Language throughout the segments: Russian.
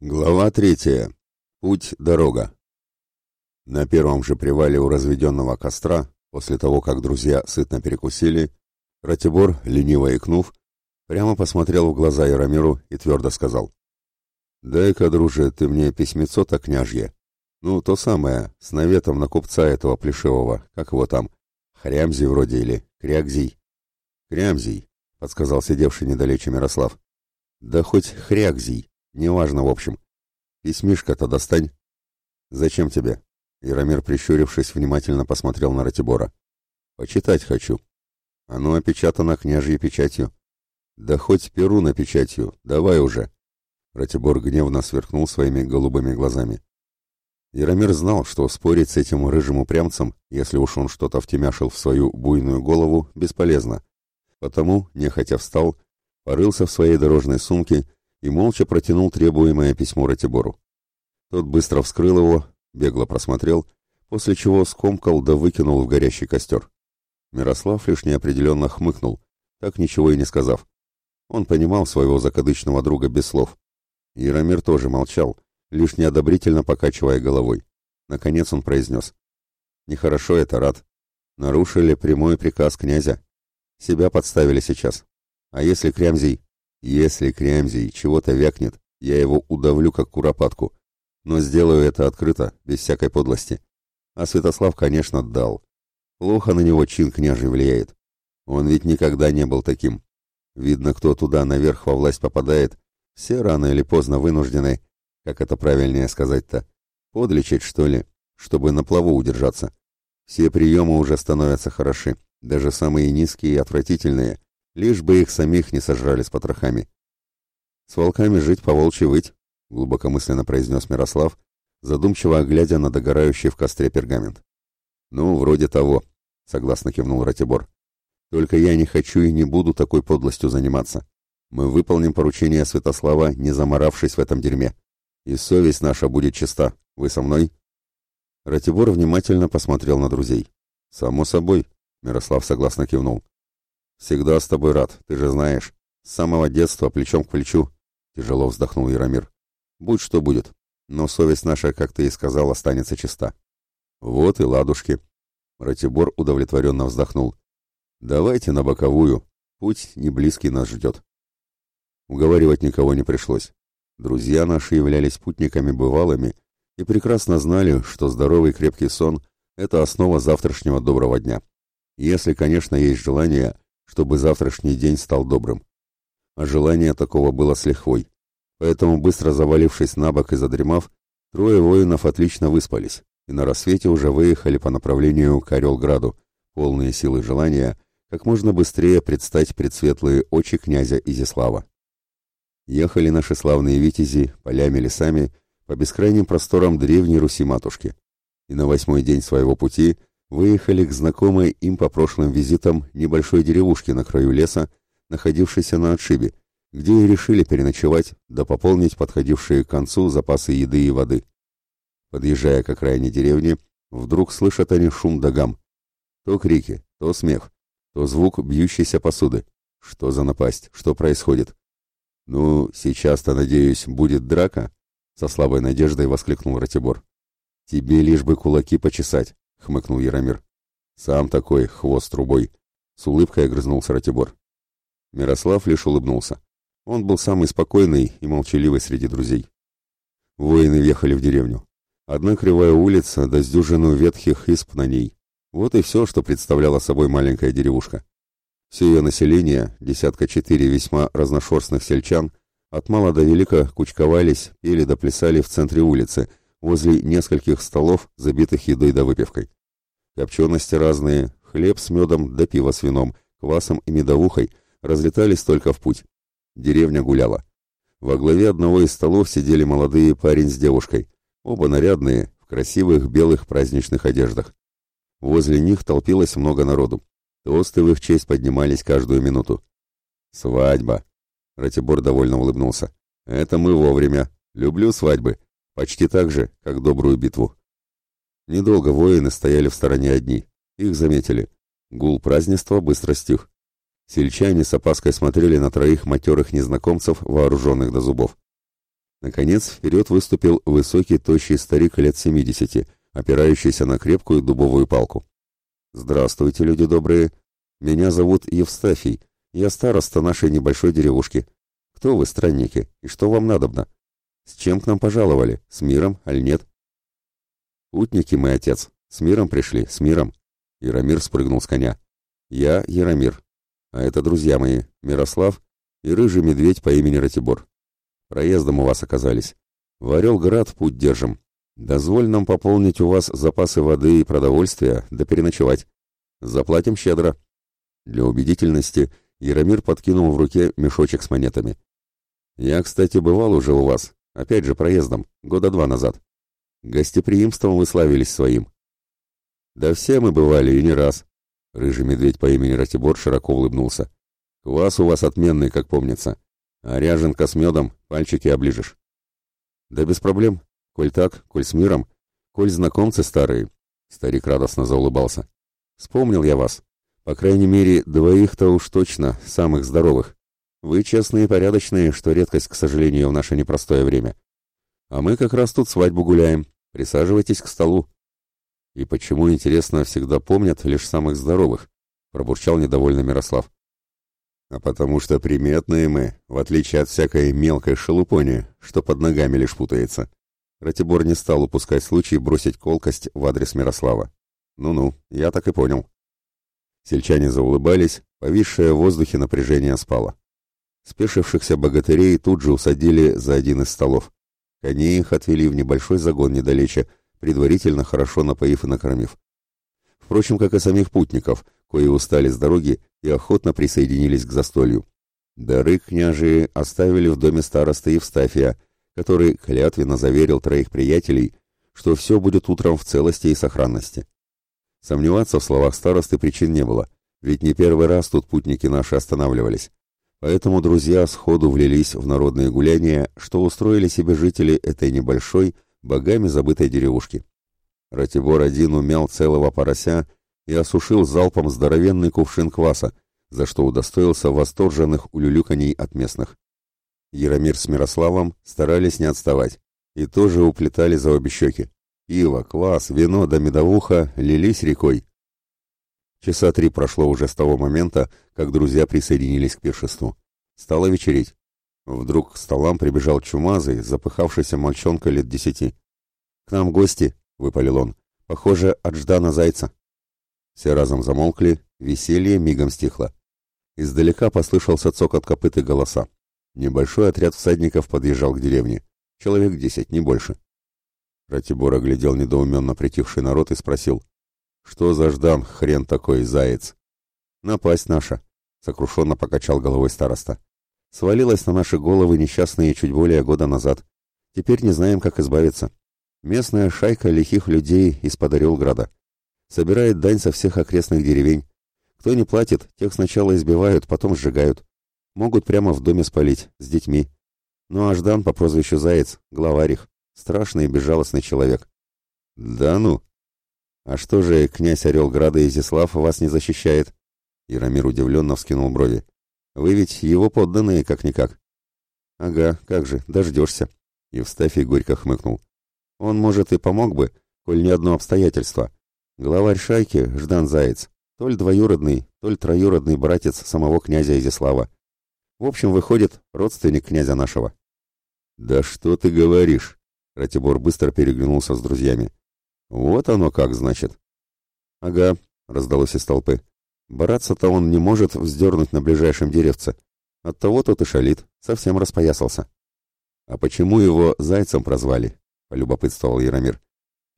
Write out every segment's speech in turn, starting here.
Глава третья. Путь, дорога. На первом же привале у разведенного костра, после того, как друзья сытно перекусили, Ратибор, лениво икнув, прямо посмотрел в глаза Яромиру и твердо сказал. «Дай-ка, друже, ты мне письмецо-то княжье. Ну, то самое, с наветом на купца этого плешевого, как его там, Хрямзий вроде или Крягзий». «Крямзий», — подсказал сидевший недалече Мирослав. «Да хоть Хрягзий», Неважно, в общем. Письмишко-то достань. Зачем тебе? Яромир, прищурившись, внимательно посмотрел на Ратибора. Почитать хочу. Оно опечатано княжьей печатью. Да хоть перу на печатью, давай уже. Ратибор гневно сверкнул своими голубыми глазами. Яромир знал, что спорить с этим рыжим упрямцем, если уж он что-то втемяшил в свою буйную голову, бесполезно. Потому, нехотя встал, порылся в своей дорожной сумке и молча протянул требуемое письмо Ратибору. Тот быстро вскрыл его, бегло просмотрел, после чего скомкал да выкинул в горящий костер. Мирослав лишь неопределенно хмыкнул, так ничего и не сказав. Он понимал своего закадычного друга без слов. Яромир тоже молчал, лишь неодобрительно покачивая головой. Наконец он произнес. «Нехорошо это, Рад. Нарушили прямой приказ князя. Себя подставили сейчас. А если Крямзий? Если Крямзий чего-то вякнет, я его удавлю, как куропатку. Но сделаю это открыто, без всякой подлости. А Святослав, конечно, дал. Плохо на него чин княжий влияет. Он ведь никогда не был таким. Видно, кто туда наверх во власть попадает, все рано или поздно вынуждены, как это правильнее сказать-то, подлечить, что ли, чтобы на плаву удержаться. Все приемы уже становятся хороши, даже самые низкие и отвратительные, лишь бы их самих не сожрали с потрохами. «С волками жить, по волчьи выть», — глубокомысленно произнес Мирослав, задумчиво глядя на догорающий в костре пергамент. «Ну, вроде того», — согласно кивнул Ратибор. «Только я не хочу и не буду такой подлостью заниматься. Мы выполним поручение Святослава, не заморавшись в этом дерьме. И совесть наша будет чиста. Вы со мной?» Ратибор внимательно посмотрел на друзей. «Само собой», — Мирослав согласно кивнул. «Всегда с тобой рад, ты же знаешь. С самого детства плечом к плечу», — тяжело вздохнул Яромир. «Будь что будет, но совесть наша, как ты и сказал, останется чиста». «Вот и ладушки», — Ратибор удовлетворенно вздохнул. «Давайте на боковую, путь не близкий нас ждет». Уговаривать никого не пришлось. Друзья наши являлись путниками бывалыми и прекрасно знали, что здоровый крепкий сон — это основа завтрашнего доброго дня. Если, конечно, есть желание — чтобы завтрашний день стал добрым. А желание такого было с лихвой. Поэтому, быстро завалившись на бок и задремав, трое воинов отлично выспались и на рассвете уже выехали по направлению к Орелграду, полные силы желания, как можно быстрее предстать предсветлые очи князя Изислава. Ехали наши славные витязи полями-лесами по бескрайним просторам древней Руси-матушки, и на восьмой день своего пути – выехали к знакомой им по прошлым визитам небольшой деревушке на краю леса, находившейся на отшибе, где и решили переночевать да пополнить подходившие к концу запасы еды и воды. Подъезжая к окраине деревни, вдруг слышат они шум догам. То крики, то смех, то звук бьющейся посуды. Что за напасть? Что происходит? «Ну, сейчас-то, надеюсь, будет драка?» — со слабой надеждой воскликнул Ратибор. «Тебе лишь бы кулаки почесать, — хмыкнул Яромир. «Сам такой, хвост трубой!» — с улыбкой огрызнулся Ратибор. Мирослав лишь улыбнулся. Он был самый спокойный и молчаливый среди друзей. Воины въехали в деревню. Одна кривая улица да с дюжину ветхих исп на ней. Вот и все, что представляла собой маленькая деревушка. Все ее население, десятка четыре весьма разношерстных сельчан, от мала до велика кучковались, или доплясали в центре улицы — возле нескольких столов, забитых едой да выпивкой. Копчености разные, хлеб с медом да пиво с вином, квасом и медовухой разлетались только в путь. Деревня гуляла. Во главе одного из столов сидели молодые парень с девушкой. Оба нарядные, в красивых белых праздничных одеждах. Возле них толпилось много народу. Тосты в их честь поднимались каждую минуту. «Свадьба!» Ратибор довольно улыбнулся. «Это мы вовремя. Люблю свадьбы почти так же, как добрую битву. Недолго воины стояли в стороне одни. Их заметили. Гул празднества быстро стих. Сельчане с опаской смотрели на троих матерых незнакомцев, вооруженных до зубов. Наконец, вперед выступил высокий, тощий старик лет семидесяти, опирающийся на крепкую дубовую палку. «Здравствуйте, люди добрые. Меня зовут Евстафий. Я староста нашей небольшой деревушки. Кто вы, странники, и что вам надобно?» С чем к нам пожаловали? С миром, аль нет? Путники мой отец. С миром пришли, с миром. Яромир спрыгнул с коня. Я Яромир. А это друзья мои, Мирослав и рыжий медведь по имени Ратибор. Проездом у вас оказались. В Орелград путь держим. Дозволь нам пополнить у вас запасы воды и продовольствия, да переночевать. Заплатим щедро. Для убедительности Яромир подкинул в руке мешочек с монетами. Я, кстати, бывал уже у вас, Опять же, проездом, года два назад. Гостеприимством вы славились своим. Да все мы бывали, и не раз. Рыжий медведь по имени Ратибор широко улыбнулся. Квас у вас отменный, как помнится. А ряженка с медом, пальчики оближешь. Да без проблем. Коль так, коль с миром, коль знакомцы старые. Старик радостно заулыбался. Вспомнил я вас. По крайней мере, двоих-то уж точно, самых здоровых. Вы честные и порядочные, что редкость, к сожалению, в наше непростое время. А мы как раз тут свадьбу гуляем. Присаживайтесь к столу. И почему, интересно, всегда помнят лишь самых здоровых? Пробурчал недовольно Мирослав. А потому что приметные мы, в отличие от всякой мелкой шелупони, что под ногами лишь путается. Ратибор не стал упускать случай бросить колкость в адрес Мирослава. Ну-ну, я так и понял. Сельчане заулыбались, повисшее в воздухе напряжение спало. Спешившихся богатырей тут же усадили за один из столов. Коней их отвели в небольшой загон недалече, предварительно хорошо напоив и накормив. Впрочем, как и самих путников, кои устали с дороги и охотно присоединились к застолью. Дары княжи оставили в доме старосты Евстафия, который клятвенно заверил троих приятелей, что все будет утром в целости и сохранности. Сомневаться в словах старосты причин не было, ведь не первый раз тут путники наши останавливались. Поэтому друзья сходу влились в народные гуляния, что устроили себе жители этой небольшой, богами забытой деревушки. Ратибор один умял целого порося и осушил залпом здоровенный кувшин кваса, за что удостоился восторженных улюлюканий от местных. Яромир с Мирославом старались не отставать и тоже уплетали за обе щеки. Пиво, квас, вино да медовуха лились рекой, Часа три прошло уже с того момента, как друзья присоединились к пиршеству. Стало вечереть. Вдруг к столам прибежал чумазый, запыхавшийся мальчонка лет десяти. «К нам гости!» — выпалил он. «Похоже, от Ждана Зайца». Все разом замолкли, веселье мигом стихло. Издалека послышался цокот копыт и голоса. Небольшой отряд всадников подъезжал к деревне. Человек десять, не больше. Ратибор оглядел недоуменно притихший народ и спросил. «Что за Ждан, хрен такой, заяц?» «Напасть наша», — сокрушенно покачал головой староста. «Свалилась на наши головы несчастные чуть более года назад. Теперь не знаем, как избавиться. Местная шайка лихих людей из-под Орелграда. Собирает дань со всех окрестных деревень. Кто не платит, тех сначала избивают, потом сжигают. Могут прямо в доме спалить, с детьми. Ну а Ждан по прозвищу Заяц, главарих, страшный и безжалостный человек. Да ну, «А что же князь Орел Града Изяслав вас не защищает?» Ирамир удивленно вскинул брови. «Вы ведь его подданные, как-никак». «Ага, как же, дождешься». Евстафий горько хмыкнул. «Он, может, и помог бы, коль ни одно обстоятельство. Главарь шайки, Ждан Заяц, толь двоюродный, толь троюродный братец самого князя Изяслава. В общем, выходит, родственник князя нашего». «Да что ты говоришь?» Ратибор быстро переглянулся с друзьями. «Вот оно как, значит». «Ага», — раздалось из толпы. «Бараться-то он не может вздернуть на ближайшем деревце. Оттого тот и шалит, совсем распоясался». «А почему его зайцем прозвали?» — полюбопытствовал Яромир.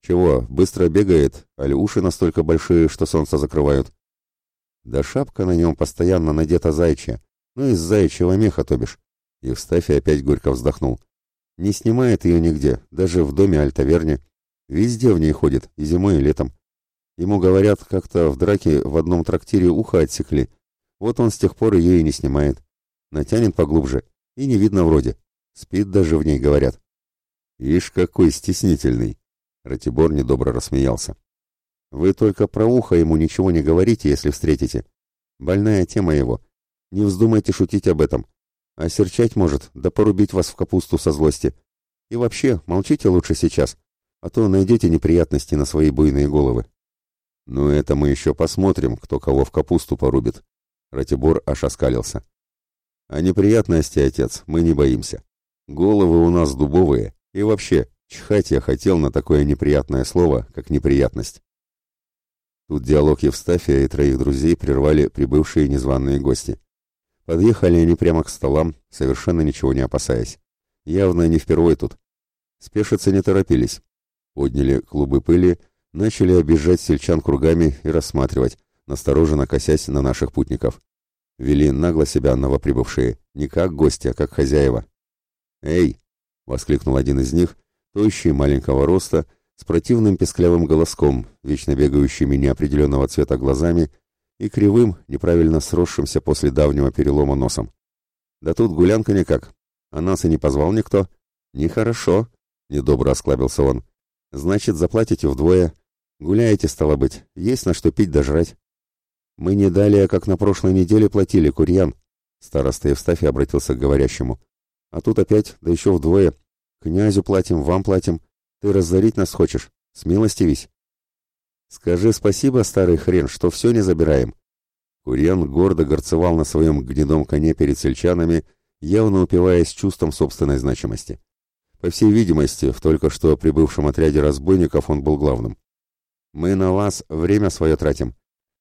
«Чего, быстро бегает, а уши настолько большие, что солнце закрывают?» «Да шапка на нем постоянно надета зайчья, ну из зайчьего меха, то бишь». Евстафий опять горько вздохнул. «Не снимает ее нигде, даже в доме Альтаверни. Везде в ней ходит, и зимой, и летом. Ему, говорят, как-то в драке в одном трактире ухо отсекли. Вот он с тех пор ее и не снимает. Натянет поглубже, и не видно вроде. Спит даже в ней, говорят. Ишь, какой стеснительный! Ратибор недобро рассмеялся. Вы только про ухо ему ничего не говорите, если встретите. Больная тема его. Не вздумайте шутить об этом. А серчать может, да порубить вас в капусту со злости. И вообще, молчите лучше сейчас. — а то найдете неприятности на свои буйные головы. Ну это мы еще посмотрим, кто кого в капусту порубит. Ратибор аж оскалился. А неприятности, отец, мы не боимся. Головы у нас дубовые, и вообще, чхать я хотел на такое неприятное слово, как неприятность. Тут диалог Евстафия и троих друзей прервали прибывшие незваные гости. Подъехали они прямо к столам, совершенно ничего не опасаясь. Явно не впервые тут. Спешиться не торопились, подняли клубы пыли, начали обижать сельчан кругами и рассматривать, настороженно косясь на наших путников. Вели нагло себя новоприбывшие, не как гости, а как хозяева. «Эй!» — воскликнул один из них, тощий, маленького роста, с противным песклявым голоском, вечно бегающими неопределенного цвета глазами и кривым, неправильно сросшимся после давнего перелома носом. «Да тут гулянка никак, а нас и не позвал никто». «Нехорошо», — недобро осклабился он. Значит, заплатите вдвое. Гуляете, стало быть, есть на что пить да жрать. Мы не далее, а как на прошлой неделе платили, Курьян. Староста Евстафий обратился к говорящему. А тут опять, да еще вдвое. Князю платим, вам платим. Ты разорить нас хочешь. Смилостивись. Скажи спасибо, старый хрен, что все не забираем. Курьян гордо горцевал на своем гнедом коне перед сельчанами, явно упиваясь чувством собственной значимости. По всей видимости, в только что прибывшем отряде разбойников он был главным. «Мы на вас время свое тратим.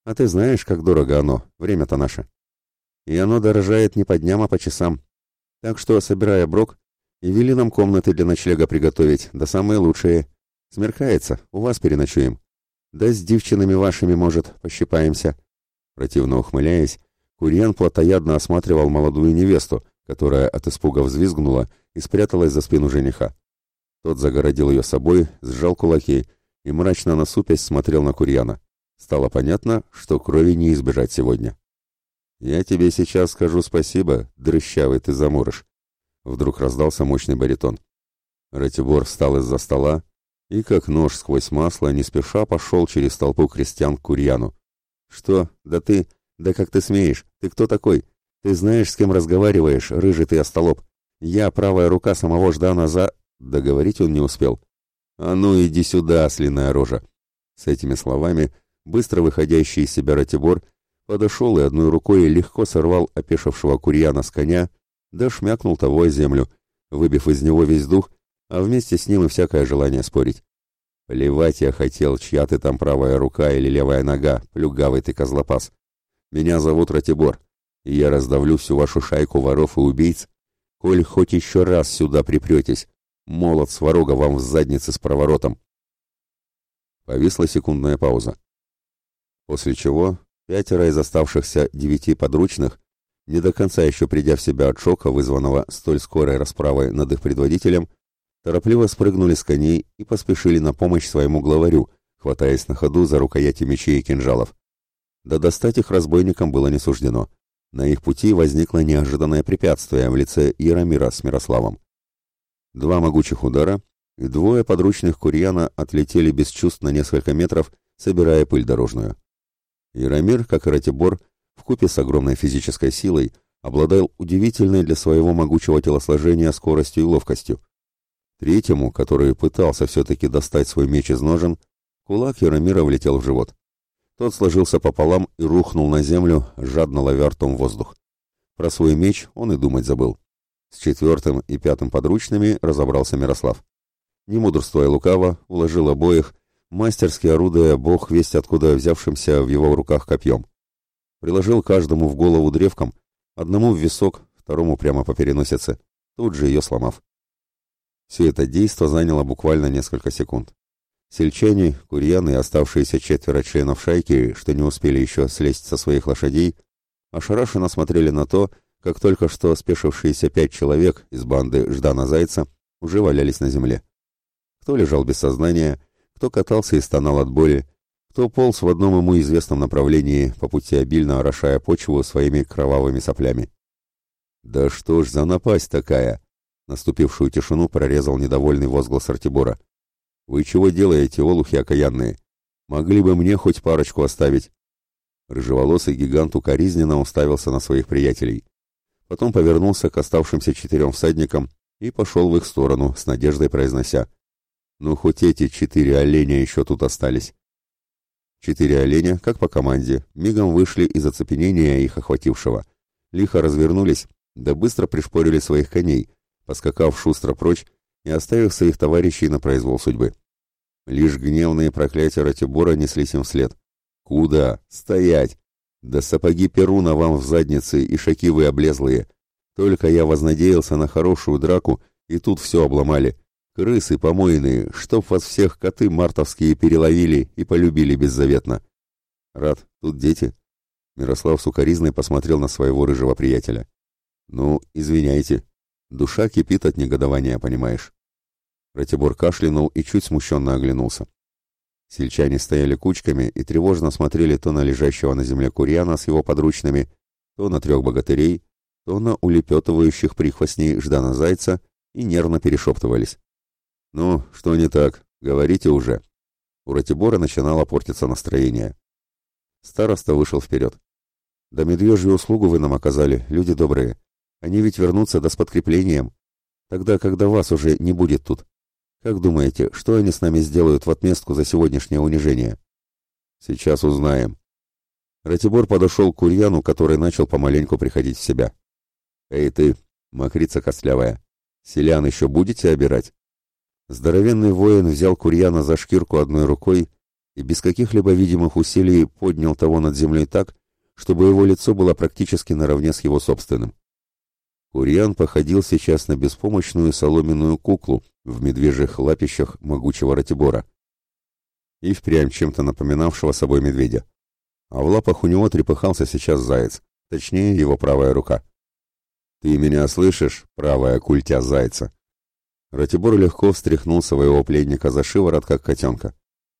А ты знаешь, как дорого оно, время-то наше. И оно дорожает не по дням, а по часам. Так что, собирая брок, и вели нам комнаты для ночлега приготовить, да самые лучшие. Смеркается, у вас переночуем. Да с девчинами вашими, может, пощипаемся». Противно ухмыляясь, Курьян плотоядно осматривал молодую невесту, которая от испуга взвизгнула и спряталась за спину жениха. Тот загородил ее собой, сжал кулаки и мрачно насупясь смотрел на Курьяна. Стало понятно, что крови не избежать сегодня. «Я тебе сейчас скажу спасибо, дрыщавый ты заморыш!» Вдруг раздался мощный баритон. Ратибор встал из-за стола и, как нож сквозь масло, не спеша пошел через толпу крестьян к Курьяну. «Что? Да ты? Да как ты смеешь? Ты кто такой? Ты знаешь, с кем разговариваешь, рыжий ты остолоп. Я правая рука самого Ждана за...» Договорить он не успел. «А ну иди сюда, слиная рожа!» С этими словами быстро выходящий из себя Ратибор подошел и одной рукой легко сорвал опешившего курьяна с коня, да шмякнул того о землю, выбив из него весь дух, а вместе с ним и всякое желание спорить. «Плевать я хотел, чья ты там правая рука или левая нога, плюгавый ты козлопас. Меня зовут Ратибор, и я раздавлю всю вашу шайку воров и убийц, коль хоть еще раз сюда припретесь. Молот сварога вам в заднице с проворотом. Повисла секундная пауза. После чего пятеро из оставшихся девяти подручных, не до конца еще придя в себя от шока, вызванного столь скорой расправой над их предводителем, торопливо спрыгнули с коней и поспешили на помощь своему главарю, хватаясь на ходу за рукояти мечей и кинжалов. Да достать их разбойникам было не суждено — на их пути возникло неожиданное препятствие в лице Яромира с Мирославом. Два могучих удара, и двое подручных Курьяна отлетели без чувств на несколько метров, собирая пыль дорожную. Яромир, как и Ратибор, вкупе с огромной физической силой, обладал удивительной для своего могучего телосложения скоростью и ловкостью. Третьему, который пытался все-таки достать свой меч из ножен, кулак Яромира влетел в живот. Тот сложился пополам и рухнул на землю, жадно ловя ртом воздух. Про свой меч он и думать забыл. С четвертым и пятым подручными разобрался Мирослав. Не мудрствуя лукаво, уложил обоих, мастерски орудуя бог весть откуда взявшимся в его руках копьем. Приложил каждому в голову древком, одному в висок, второму прямо по переносице, тут же ее сломав. Все это действо заняло буквально несколько секунд. Сельчане, курьян и оставшиеся четверо членов шайки, что не успели еще слезть со своих лошадей, ошарашенно смотрели на то, как только что спешившиеся пять человек из банды Ждана Зайца уже валялись на земле. Кто лежал без сознания, кто катался и стонал от боли, кто полз в одном ему известном направлении, по пути обильно орошая почву своими кровавыми соплями. «Да что ж за напасть такая!» Наступившую тишину прорезал недовольный возглас Артибора – «Вы чего делаете, олухи окаянные? Могли бы мне хоть парочку оставить». Рыжеволосый гигант укоризненно уставился на своих приятелей. Потом повернулся к оставшимся четырем всадникам и пошел в их сторону, с надеждой произнося. «Ну, хоть эти четыре оленя еще тут остались». Четыре оленя, как по команде, мигом вышли из оцепенения их охватившего. Лихо развернулись, да быстро пришпорили своих коней, поскакав шустро прочь и оставив своих товарищей на произвол судьбы. Лишь гневные проклятия Ратибора неслись им вслед. «Куда? Стоять! Да сапоги Перуна вам в заднице и шаки вы облезлые! Только я вознадеялся на хорошую драку, и тут все обломали. Крысы помойные, чтоб вас всех коты мартовские переловили и полюбили беззаветно!» «Рад, тут дети!» Мирослав сукоризный посмотрел на своего рыжего приятеля. «Ну, извиняйте. Душа кипит от негодования, понимаешь». Ратибор кашлянул и чуть смущенно оглянулся. Сельчане стояли кучками и тревожно смотрели то на лежащего на земле Курьяна с его подручными, то на трех богатырей, то на улепетывающих прихвостней Ждана Зайца и нервно перешептывались. «Ну, что не так? Говорите уже!» У Ратибора начинало портиться настроение. Староста вышел вперед. «Да медвежью услугу вы нам оказали, люди добрые. Они ведь вернутся да с подкреплением. Тогда, когда вас уже не будет тут. Как думаете, что они с нами сделают в отместку за сегодняшнее унижение? Сейчас узнаем. Ратибор подошел к Курьяну, который начал помаленьку приходить в себя. Эй ты, мокрица костлявая, селян еще будете обирать? Здоровенный воин взял Курьяна за шкирку одной рукой и без каких-либо видимых усилий поднял того над землей так, чтобы его лицо было практически наравне с его собственным. Курьян походил сейчас на беспомощную соломенную куклу в медвежьих лапищах могучего ратибора и впрямь чем-то напоминавшего собой медведя. А в лапах у него трепыхался сейчас заяц, точнее его правая рука. «Ты меня слышишь, правая культя зайца?» Ратибор легко встряхнул своего пленника за шиворот, как котенка.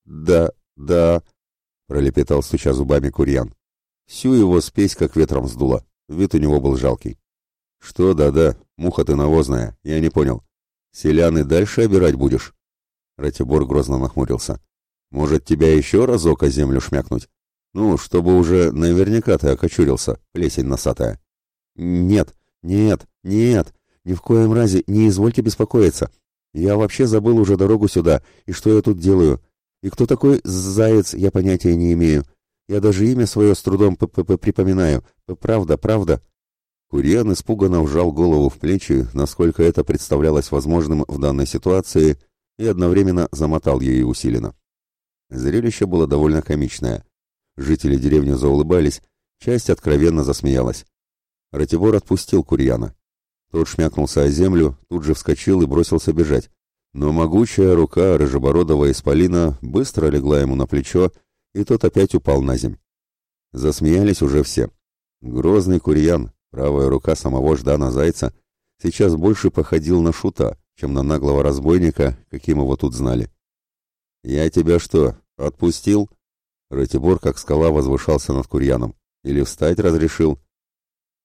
«Да, да», — пролепетал, стуча зубами Курьян. Всю его спесь как ветром сдуло, вид у него был жалкий. «Что да-да, муха ты навозная, я не понял. Селяны дальше обирать будешь?» Ратибор грозно нахмурился. «Может, тебя еще разок о землю шмякнуть? Ну, чтобы уже наверняка ты окочурился, плесень носатая». «Нет, нет, нет, ни в коем разе не извольте беспокоиться. Я вообще забыл уже дорогу сюда, и что я тут делаю. И кто такой заяц, я понятия не имею. Я даже имя свое с трудом п -п -п припоминаю. Правда, правда». Куриан испуганно вжал голову в плечи, насколько это представлялось возможным в данной ситуации, и одновременно замотал ее усиленно. Зрелище было довольно комичное. Жители деревни заулыбались, часть откровенно засмеялась. Ратибор отпустил Курьяна. Тот шмякнулся о землю, тут же вскочил и бросился бежать. Но могучая рука рыжебородого исполина быстро легла ему на плечо, и тот опять упал на земь. Засмеялись уже все. Грозный Курьян, Правая рука самого Ждана Зайца сейчас больше походил на шута, чем на наглого разбойника, каким его тут знали. «Я тебя что, отпустил?» Ратибор, как скала, возвышался над Курьяном. «Или встать разрешил?»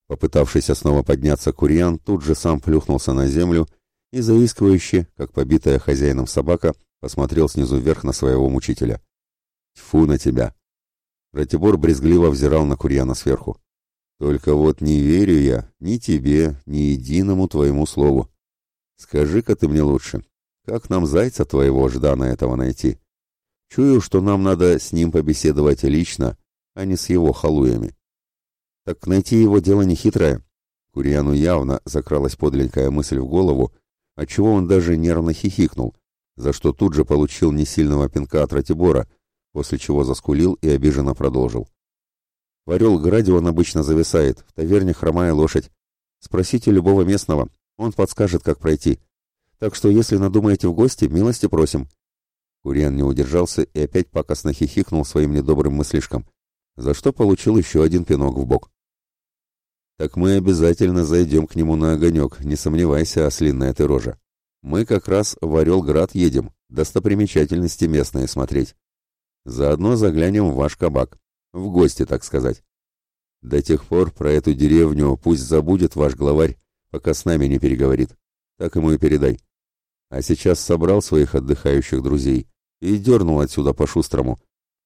Попытавшийся снова подняться, Курьян тут же сам плюхнулся на землю и заискивающе, как побитая хозяином собака, посмотрел снизу вверх на своего мучителя. «Тьфу на тебя!» Ратибор брезгливо взирал на Курьяна сверху. Только вот не верю я ни тебе, ни единому твоему слову. Скажи-ка ты мне лучше, как нам зайца твоего Ждана этого найти? Чую, что нам надо с ним побеседовать лично, а не с его халуями. Так найти его дело нехитрое. Курьяну явно закралась подленькая мысль в голову, отчего он даже нервно хихикнул, за что тут же получил несильного пинка от Ратибора, после чего заскулил и обиженно продолжил. В Орелграде он обычно зависает, в таверне хромая лошадь. Спросите любого местного, он подскажет, как пройти. Так что, если надумаете в гости, милости просим». Курен не удержался и опять пакостно хихикнул своим недобрым мыслишком, за что получил еще один пинок в бок. «Так мы обязательно зайдем к нему на огонек, не сомневайся, ослинная ты рожа. Мы как раз в Орелград едем, достопримечательности местные смотреть. Заодно заглянем в ваш кабак. В гости, так сказать. До тех пор про эту деревню пусть забудет ваш главарь, пока с нами не переговорит. Так ему и передай. А сейчас собрал своих отдыхающих друзей и дернул отсюда по-шустрому,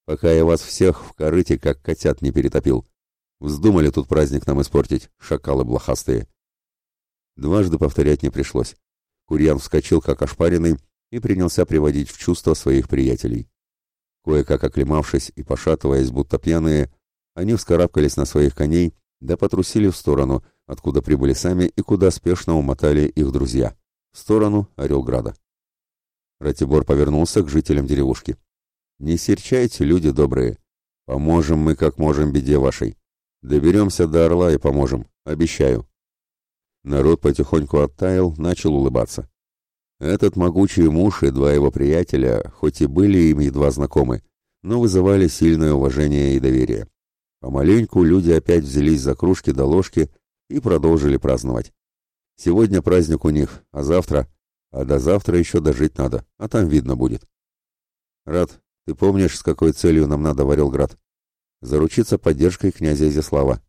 пока я вас всех в корыте, как котят, не перетопил. Вздумали тут праздник нам испортить, шакалы блохастые. Дважды повторять не пришлось. Курьян вскочил, как ошпаренный, и принялся приводить в чувство своих приятелей. Кое-как оклемавшись и пошатываясь, будто пьяные, они вскарабкались на своих коней, да потрусили в сторону, откуда прибыли сами и куда спешно умотали их друзья. В сторону Орелграда. Ратибор повернулся к жителям деревушки. «Не серчайте, люди добрые. Поможем мы, как можем, беде вашей. Доберемся до Орла и поможем. Обещаю». Народ потихоньку оттаял, начал улыбаться. Этот могучий муж и два его приятеля, хоть и были им едва знакомы, но вызывали сильное уважение и доверие. Помаленьку люди опять взялись за кружки до да ложки и продолжили праздновать. Сегодня праздник у них, а завтра... А до завтра еще дожить надо, а там видно будет. Рад, ты помнишь, с какой целью нам надо в Орелград? Заручиться поддержкой князя Изяслава.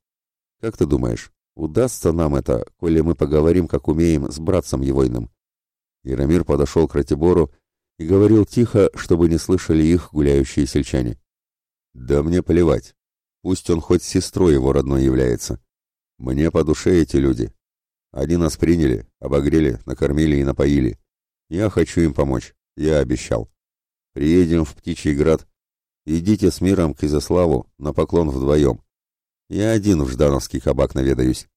Как ты думаешь, удастся нам это, коли мы поговорим, как умеем, с братцем Егойным? Яромир подошел к Ратибору и говорил тихо, чтобы не слышали их гуляющие сельчане. «Да мне плевать. Пусть он хоть сестрой его родной является. Мне по душе эти люди. Они нас приняли, обогрели, накормили и напоили. Я хочу им помочь. Я обещал. Приедем в Птичий Град. Идите с миром к Изяславу на поклон вдвоем. Я один в Ждановский кабак наведаюсь».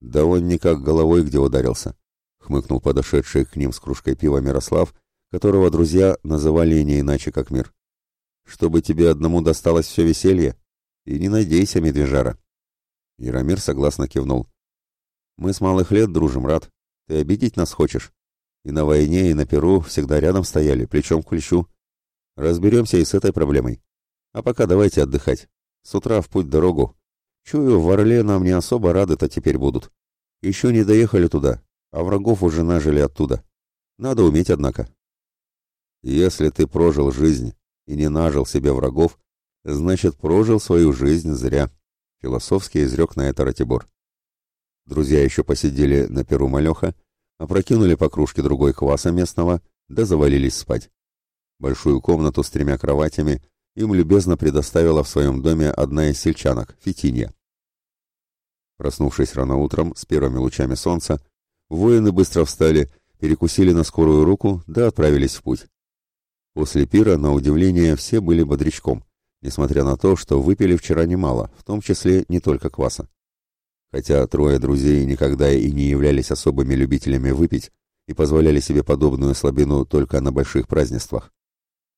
Да он никак головой где ударился хмыкнул подошедший к ним с кружкой пива Мирослав, которого друзья называли не иначе, как мир. «Чтобы тебе одному досталось все веселье, и не надейся, медвежара!» Яромир согласно кивнул. «Мы с малых лет дружим, Рад. Ты обидеть нас хочешь? И на войне, и на Перу всегда рядом стояли, плечом к плечу. Разберемся и с этой проблемой. А пока давайте отдыхать. С утра в путь дорогу. Чую, в Орле нам не особо рады-то теперь будут. Еще не доехали туда, а врагов уже нажили оттуда. Надо уметь, однако. Если ты прожил жизнь и не нажил себе врагов, значит, прожил свою жизнь зря, — философски изрек на это Ратибор. Друзья еще посидели на перу Малеха, опрокинули по кружке другой кваса местного, да завалились спать. Большую комнату с тремя кроватями им любезно предоставила в своем доме одна из сельчанок, Фитинья. Проснувшись рано утром, с первыми лучами солнца, Воины быстро встали, перекусили на скорую руку, да отправились в путь. После пира, на удивление, все были бодрячком, несмотря на то, что выпили вчера немало, в том числе не только кваса. Хотя трое друзей никогда и не являлись особыми любителями выпить и позволяли себе подобную слабину только на больших празднествах.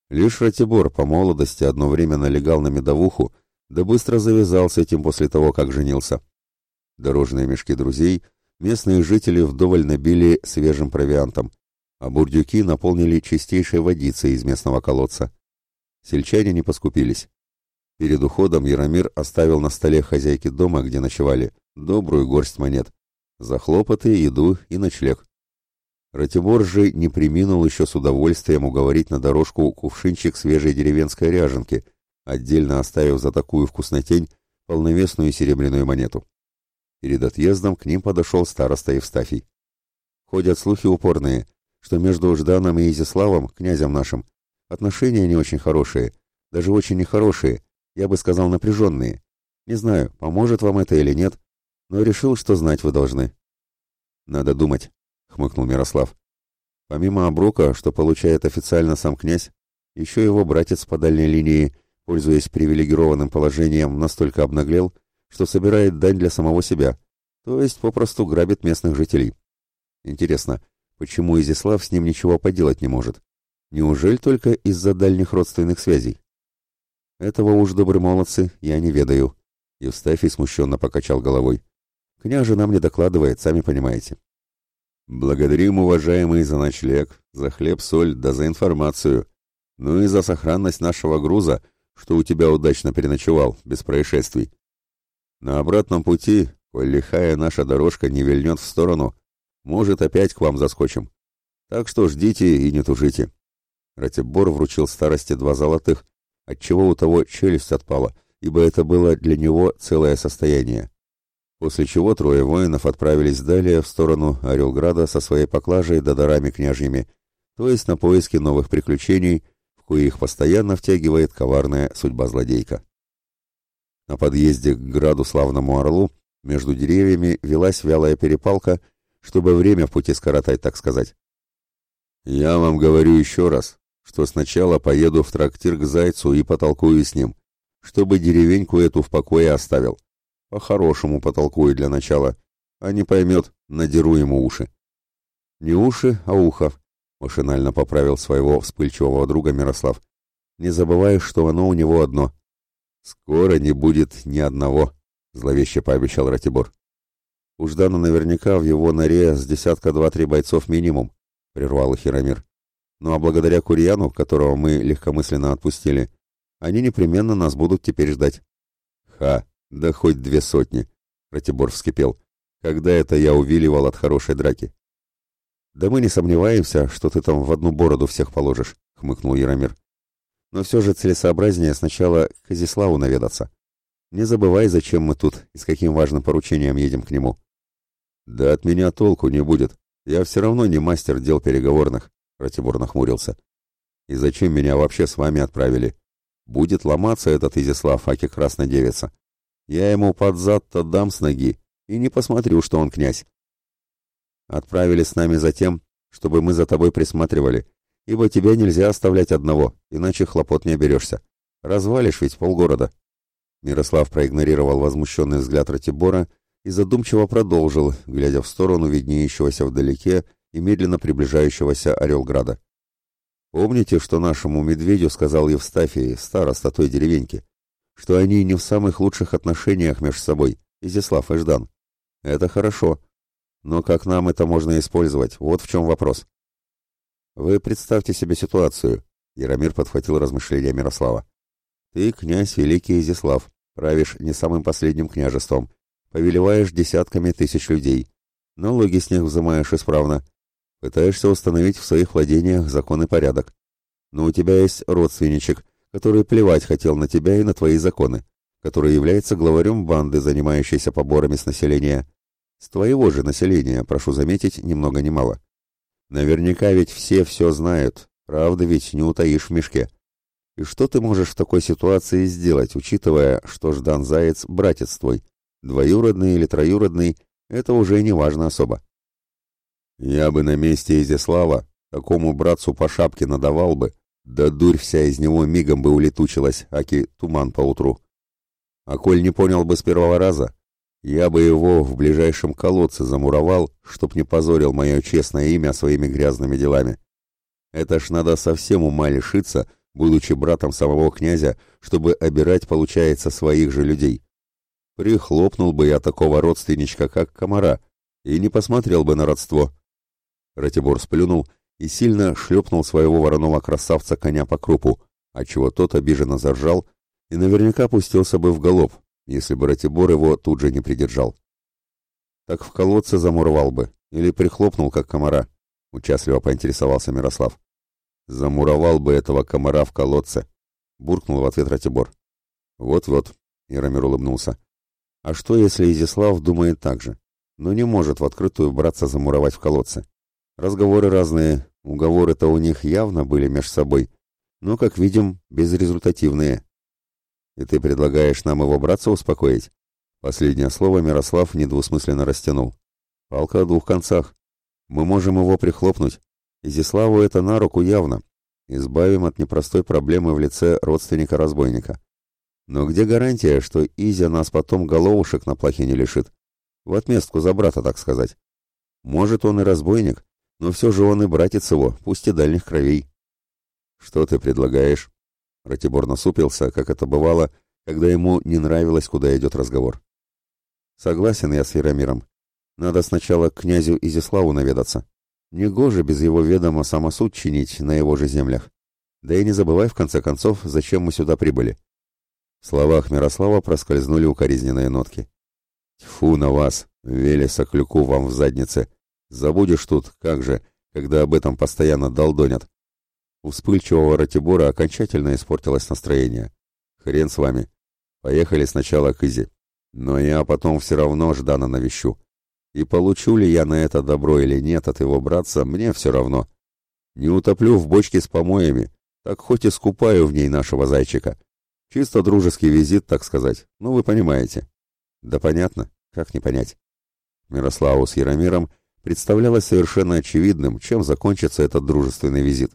Лишь Ратибор по молодости одно время налегал на медовуху, да быстро завязал с этим после того, как женился. Дорожные мешки друзей местные жители вдоволь набили свежим провиантом, а бурдюки наполнили чистейшей водицей из местного колодца. Сельчане не поскупились. Перед уходом Яромир оставил на столе хозяйки дома, где ночевали, добрую горсть монет. За хлопоты, еду и ночлег. Ратибор же не приминул еще с удовольствием уговорить на дорожку кувшинчик свежей деревенской ряженки, отдельно оставив за такую вкуснотень полновесную серебряную монету. Перед отъездом к ним подошел староста Евстафий. Ходят слухи упорные, что между Жданом и Изяславом князем нашим, отношения не очень хорошие, даже очень нехорошие, я бы сказал напряженные. Не знаю, поможет вам это или нет, но решил, что знать вы должны. Надо думать, хмыкнул Мирослав. Помимо оброка, что получает официально сам князь, еще его братец по дальней линии, пользуясь привилегированным положением, настолько обнаглел, что собирает дань для самого себя, то есть попросту грабит местных жителей. Интересно, почему Изислав с ним ничего поделать не может? Неужели только из-за дальних родственных связей? Этого уж, добрые молодцы, я не ведаю. Евстафий смущенно покачал головой. Княже нам не докладывает, сами понимаете. Благодарим, уважаемый, за ночлег, за хлеб-соль, да за информацию. Ну и за сохранность нашего груза, что у тебя удачно переночевал, без происшествий. На обратном пути, коль лихая наша дорожка не вильнет в сторону, может, опять к вам заскочим. Так что ждите и не тужите». Ратибор вручил старости два золотых, отчего у того челюсть отпала, ибо это было для него целое состояние. После чего трое воинов отправились далее в сторону Орелграда со своей поклажей да дарами княжьими, то есть на поиски новых приключений, в коих постоянно втягивает коварная судьба злодейка. На подъезде к граду Славному Орлу между деревьями велась вялая перепалка, чтобы время в пути скоротать, так сказать. «Я вам говорю еще раз, что сначала поеду в трактир к Зайцу и потолкую с ним, чтобы деревеньку эту в покое оставил. По-хорошему потолкую для начала, а не поймет, надеру ему уши». «Не уши, а ухо», — машинально поправил своего вспыльчивого друга Мирослав. «Не забывай, что оно у него одно. «Скоро не будет ни одного», — зловеще пообещал Ратибор. «У Ждана наверняка в его норе с десятка два-три бойцов минимум», — прервал их Хиромир. «Ну а благодаря Курьяну, которого мы легкомысленно отпустили, они непременно нас будут теперь ждать». «Ха, да хоть две сотни», — Ратибор вскипел. «Когда это я увиливал от хорошей драки?» «Да мы не сомневаемся, что ты там в одну бороду всех положишь», — хмыкнул Яромир но все же целесообразнее сначала к Изиславу наведаться. Не забывай, зачем мы тут и с каким важным поручением едем к нему. Да от меня толку не будет. Я все равно не мастер дел переговорных, Ратибор нахмурился. И зачем меня вообще с вами отправили? Будет ломаться этот Изислав, аки красная девица. Я ему под зад-то дам с ноги и не посмотрю, что он князь. Отправили с нами за тем, чтобы мы за тобой присматривали, ибо тебя нельзя оставлять одного, иначе хлопот не оберешься. Развалишь ведь полгорода». Мирослав проигнорировал возмущенный взгляд Ратибора и задумчиво продолжил, глядя в сторону виднеющегося вдалеке и медленно приближающегося Орелграда. «Помните, что нашему медведю сказал Евстафий, староста той деревеньки, что они не в самых лучших отношениях между собой, Изяслав и Ждан? Это хорошо. Но как нам это можно использовать? Вот в чем вопрос. Вы представьте себе ситуацию, Яромир подхватил размышления Мирослава. Ты, князь Великий Изяслав, правишь не самым последним княжеством, повелеваешь десятками тысяч людей, налоги с них взимаешь исправно, пытаешься установить в своих владениях закон и порядок. Но у тебя есть родственничек, который плевать хотел на тебя и на твои законы, который является главарем банды, занимающейся поборами с населения. С твоего же населения, прошу заметить, немного много ни мало. Наверняка ведь все все знают, правда ведь не утаишь в мешке. И что ты можешь в такой ситуации сделать, учитывая, что Ждан Заяц – братец твой, двоюродный или троюродный, это уже не важно особо. Я бы на месте Изяслава такому братцу по шапке надавал бы, да дурь вся из него мигом бы улетучилась, аки туман поутру. А коль не понял бы с первого раза, я бы его в ближайшем колодце замуровал, чтоб не позорил мое честное имя своими грязными делами. Это ж надо совсем ума лишиться, будучи братом самого князя, чтобы обирать, получается, своих же людей. Прихлопнул бы я такого родственничка, как комара, и не посмотрел бы на родство. Ратибор сплюнул и сильно шлепнул своего вороного красавца коня по крупу, отчего тот обиженно заржал и наверняка пустился бы в галоп если бы Ратибор его тут же не придержал. «Так в колодце замуровал бы или прихлопнул, как комара», — участливо поинтересовался Мирослав. «Замуровал бы этого комара в колодце», — буркнул в ответ Ратибор. «Вот-вот», — Яромир улыбнулся. «А что, если Изяслав думает так же, но не может в открытую браться замуровать в колодце? Разговоры разные, уговоры-то у них явно были меж собой, но, как видим, безрезультативные». И ты предлагаешь нам его братца успокоить? Последнее слово Мирослав недвусмысленно растянул. Палка о двух концах. Мы можем его прихлопнуть. Изиславу это на руку явно. Избавим от непростой проблемы в лице родственника-разбойника. Но где гарантия, что Изя нас потом головушек на плахе не лишит? В отместку за брата, так сказать. Может, он и разбойник, но все же он и братец его, пусть и дальних кровей. Что ты предлагаешь? Ратибор насупился, как это бывало, когда ему не нравилось, куда идет разговор. Согласен я с Яромиром. Надо сначала к князю Изяславу наведаться. Негоже без его ведома самосуд чинить на его же землях. Да и не забывай, в конце концов, зачем мы сюда прибыли. В словах Мирослава проскользнули укоризненные нотки. «Тьфу на вас, Велеса клюку вам в заднице! Забудешь тут, как же, когда об этом постоянно долдонят!» У вспыльчивого Ратибора окончательно испортилось настроение. «Хрен с вами. Поехали сначала к Изи. Но я потом все равно Ждана навещу. И получу ли я на это добро или нет от его братца, мне все равно. Не утоплю в бочке с помоями, так хоть и скупаю в ней нашего зайчика. Чисто дружеский визит, так сказать. Ну, вы понимаете». «Да понятно. Как не понять?» Мирославу с Яромиром представлялось совершенно очевидным, чем закончится этот дружественный визит.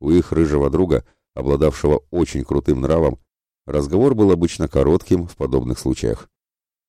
У их рыжего друга, обладавшего очень крутым нравом, разговор был обычно коротким в подобных случаях.